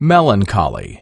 melancholy.